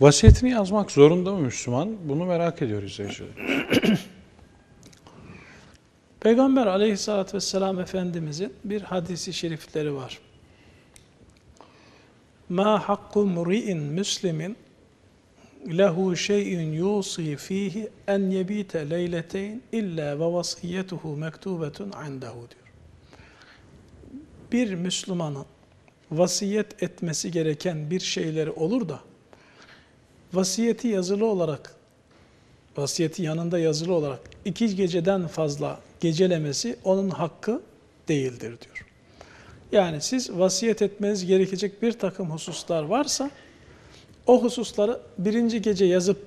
Vasiyetini yazmak zorunda mı Müslüman? Bunu merak ediyoruz izleyiciler. Peygamber aleyhissalatü vesselam Efendimizin bir hadisi şerifleri var. Ma hakku muri'in müslimin lehu şey'in yusi fihi en yebite leyleteyn illa ve vasiyyetuhu mektubetun indehu diyor. Bir Müslümanın vasiyet etmesi gereken bir şeyleri olur da vasiyeti yazılı olarak vasiyeti yanında yazılı olarak iki geceden fazla gecelemesi onun hakkı değildir diyor. Yani siz vasiyet etmeniz gerekecek bir takım hususlar varsa o hususları birinci gece yazıp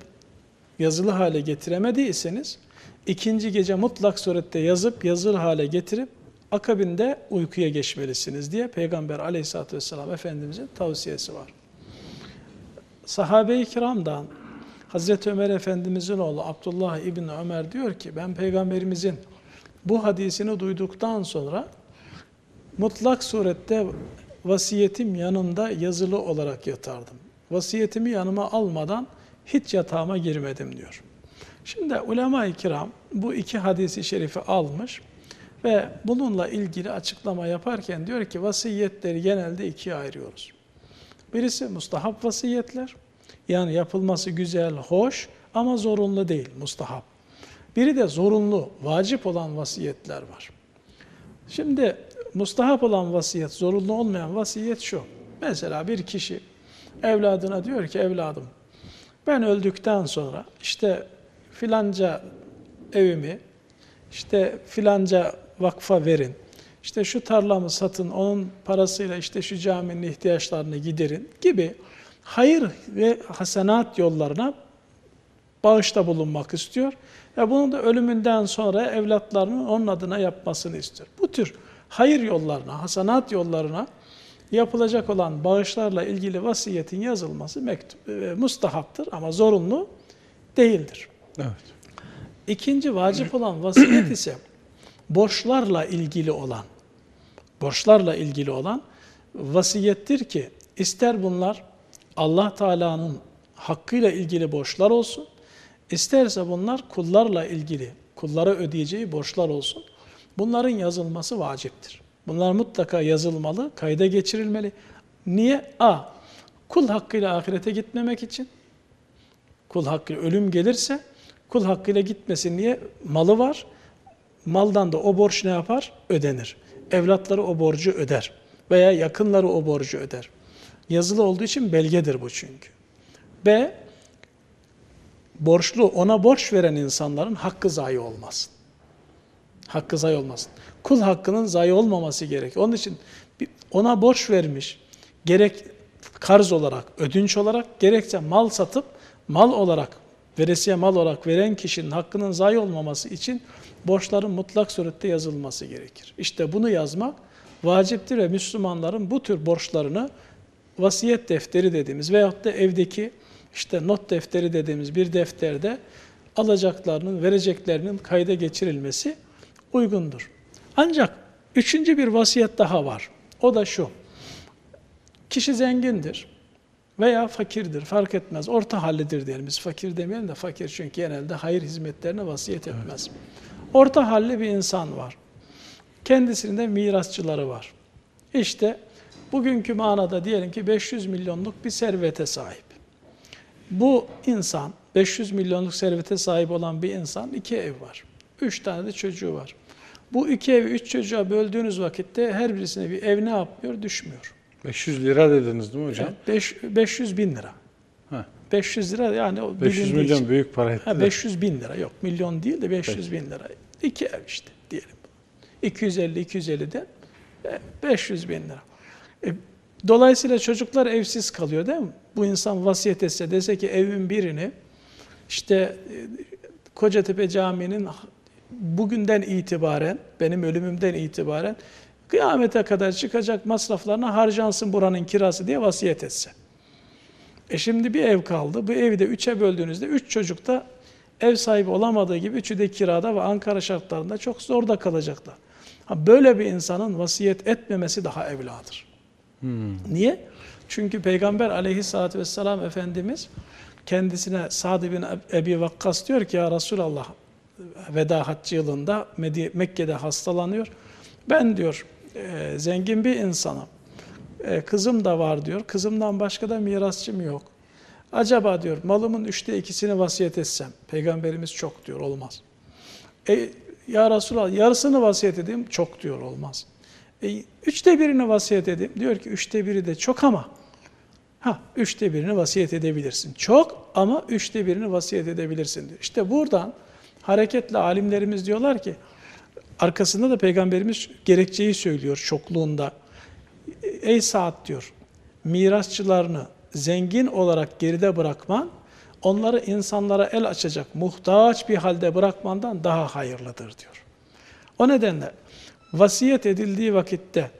yazılı hale getiremediyseniz ikinci gece mutlak surette yazıp yazılı hale getirip akabinde uykuya geçmelisiniz diye Peygamber aleyhissalatü vesselam Efendimizin tavsiyesi var. Sahabe-i kiramdan Hazreti Ömer Efendimizin oğlu Abdullah İbni Ömer diyor ki ben peygamberimizin bu hadisini duyduktan sonra mutlak surette vasiyetim yanımda yazılı olarak yatardım. Vasiyetimi yanıma almadan hiç yatağıma girmedim diyor. Şimdi ulema-i kiram bu iki hadisi şerifi almış ve bununla ilgili açıklama yaparken diyor ki vasiyetleri genelde ikiye ayırıyoruz. Birisi mustahap vasiyetler, yani yapılması güzel, hoş ama zorunlu değil, mustahap. Biri de zorunlu, vacip olan vasiyetler var. Şimdi mustahap olan vasiyet, zorunlu olmayan vasiyet şu. Mesela bir kişi evladına diyor ki evladım ben öldükten sonra işte filanca evimi işte filanca vakfa verin. İşte şu tarlamı satın, onun parasıyla işte şu caminin ihtiyaçlarını giderin gibi hayır ve hasenat yollarına bağışta bulunmak istiyor. Ve bunu da ölümünden sonra evlatlarının onun adına yapmasını istiyor. Bu tür hayır yollarına, hasenat yollarına yapılacak olan bağışlarla ilgili vasiyetin yazılması mektup, e, mustahaptır ama zorunlu değildir. Evet. İkinci vacip olan vasiyet ise borçlarla ilgili olan, borçlarla ilgili olan vasiyettir ki ister bunlar Allah Teala'nın hakkıyla ilgili borçlar olsun, isterse bunlar kullarla ilgili, kullara ödeyeceği borçlar olsun. Bunların yazılması vaciptir. Bunlar mutlaka yazılmalı, kayda geçirilmeli. Niye? A. Kul hakkıyla ahirete gitmemek için. Kul hakkı ölüm gelirse kul hakkıyla gitmesin diye malı var. Maldan da o borç ne yapar? Ödenir. Evlatları o borcu öder. Veya yakınları o borcu öder. Yazılı olduğu için belgedir bu çünkü. B. Borçlu, ona borç veren insanların hakkı zayi olmasın. Hakkı zayi olmasın. Kul hakkının zayi olmaması gerek. Onun için ona borç vermiş, gerek karz olarak, ödünç olarak, gerekse mal satıp mal olarak, veresiye mal olarak veren kişinin hakkının zayi olmaması için borçların mutlak surette yazılması gerekir. İşte bunu yazmak vaciptir ve Müslümanların bu tür borçlarını vasiyet defteri dediğimiz veyahut da evdeki işte not defteri dediğimiz bir defterde alacaklarının, vereceklerinin kayda geçirilmesi uygundur. Ancak üçüncü bir vasiyet daha var. O da şu. Kişi zengindir veya fakirdir fark etmez. Orta hallidir diyelim. Biz fakir demeyelim de fakir çünkü genelde hayır hizmetlerine vasiyet etmez. Evet. Orta halli bir insan var. Kendisinin de mirasçıları var. İşte bugünkü manada diyelim ki 500 milyonluk bir servete sahip. Bu insan 500 milyonluk servete sahip olan bir insan iki ev var. Üç tane de çocuğu var. Bu iki evi üç çocuğa böldüğünüz vakitte her birisine bir ev ne yapmıyor? Düşmüyor. 500 lira dediniz değil mi hocam? Evet, beş, 500 bin lira. Ha. 500 lira yani o 500 milyon için. büyük para etti. Ha, 500 bin lira yok milyon değil de 500 Peki. bin lira. İki ev işte diyelim. 250 250'den 500 bin lira. E, dolayısıyla çocuklar evsiz kalıyor değil mi? Bu insan vasiyet etse dese ki evin birini işte e, Kocatepe Camii'nin bugünden itibaren, benim ölümümden itibaren kıyamete kadar çıkacak masraflarına harcansın buranın kirası diye vasiyet etse. E şimdi bir ev kaldı. Bu evi de üçe böldüğünüzde üç çocuk da ev sahibi olamadığı gibi üçü de kirada ve Ankara şartlarında çok zorda kalacaklar. Ha, böyle bir insanın vasiyet etmemesi daha evladır. Hmm. Niye? Çünkü Peygamber aleyhissalatü vesselam Efendimiz kendisine Sa'd bin Ebi Vakkas diyor ki ya Resulallah veda haccı yılında Mekke'de hastalanıyor. Ben diyor e, zengin bir insanım. E, kızım da var diyor. Kızımdan başka da mirasçım yok. Acaba diyor malımın üçte ikisini vasiyet etsem. Peygamberimiz çok diyor olmaz. E, ya Resulallah yarısını vasiyet edeyim çok diyor olmaz. E, üçte birini vasiyet edeyim. Diyor ki üçte biri de çok ama ha üçte birini vasiyet edebilirsin. Çok ama üçte birini vasiyet edebilirsin diyor. İşte buradan hareketle alimlerimiz diyorlar ki arkasında da peygamberimiz gerekçeyi söylüyor çokluğunda. Ey Saad diyor mirasçılarını zengin olarak geride bırakman onları insanlara el açacak muhtaç bir halde bırakmandan daha hayırlıdır diyor. O nedenle vasiyet edildiği vakitte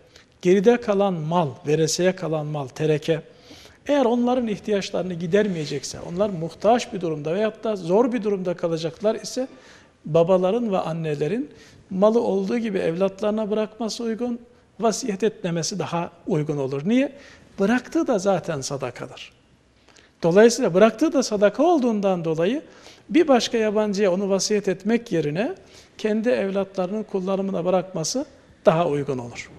geride kalan mal, vereseye kalan mal, tereke, eğer onların ihtiyaçlarını gidermeyecekse, onlar muhtaç bir durumda veyahut da zor bir durumda kalacaklar ise babaların ve annelerin malı olduğu gibi evlatlarına bırakması uygun, vasiyet etmemesi daha uygun olur. Niye? Bıraktığı da zaten sadakadır. Dolayısıyla bıraktığı da sadaka olduğundan dolayı bir başka yabancıya onu vasiyet etmek yerine kendi evlatlarının kullanımına bırakması daha uygun olur.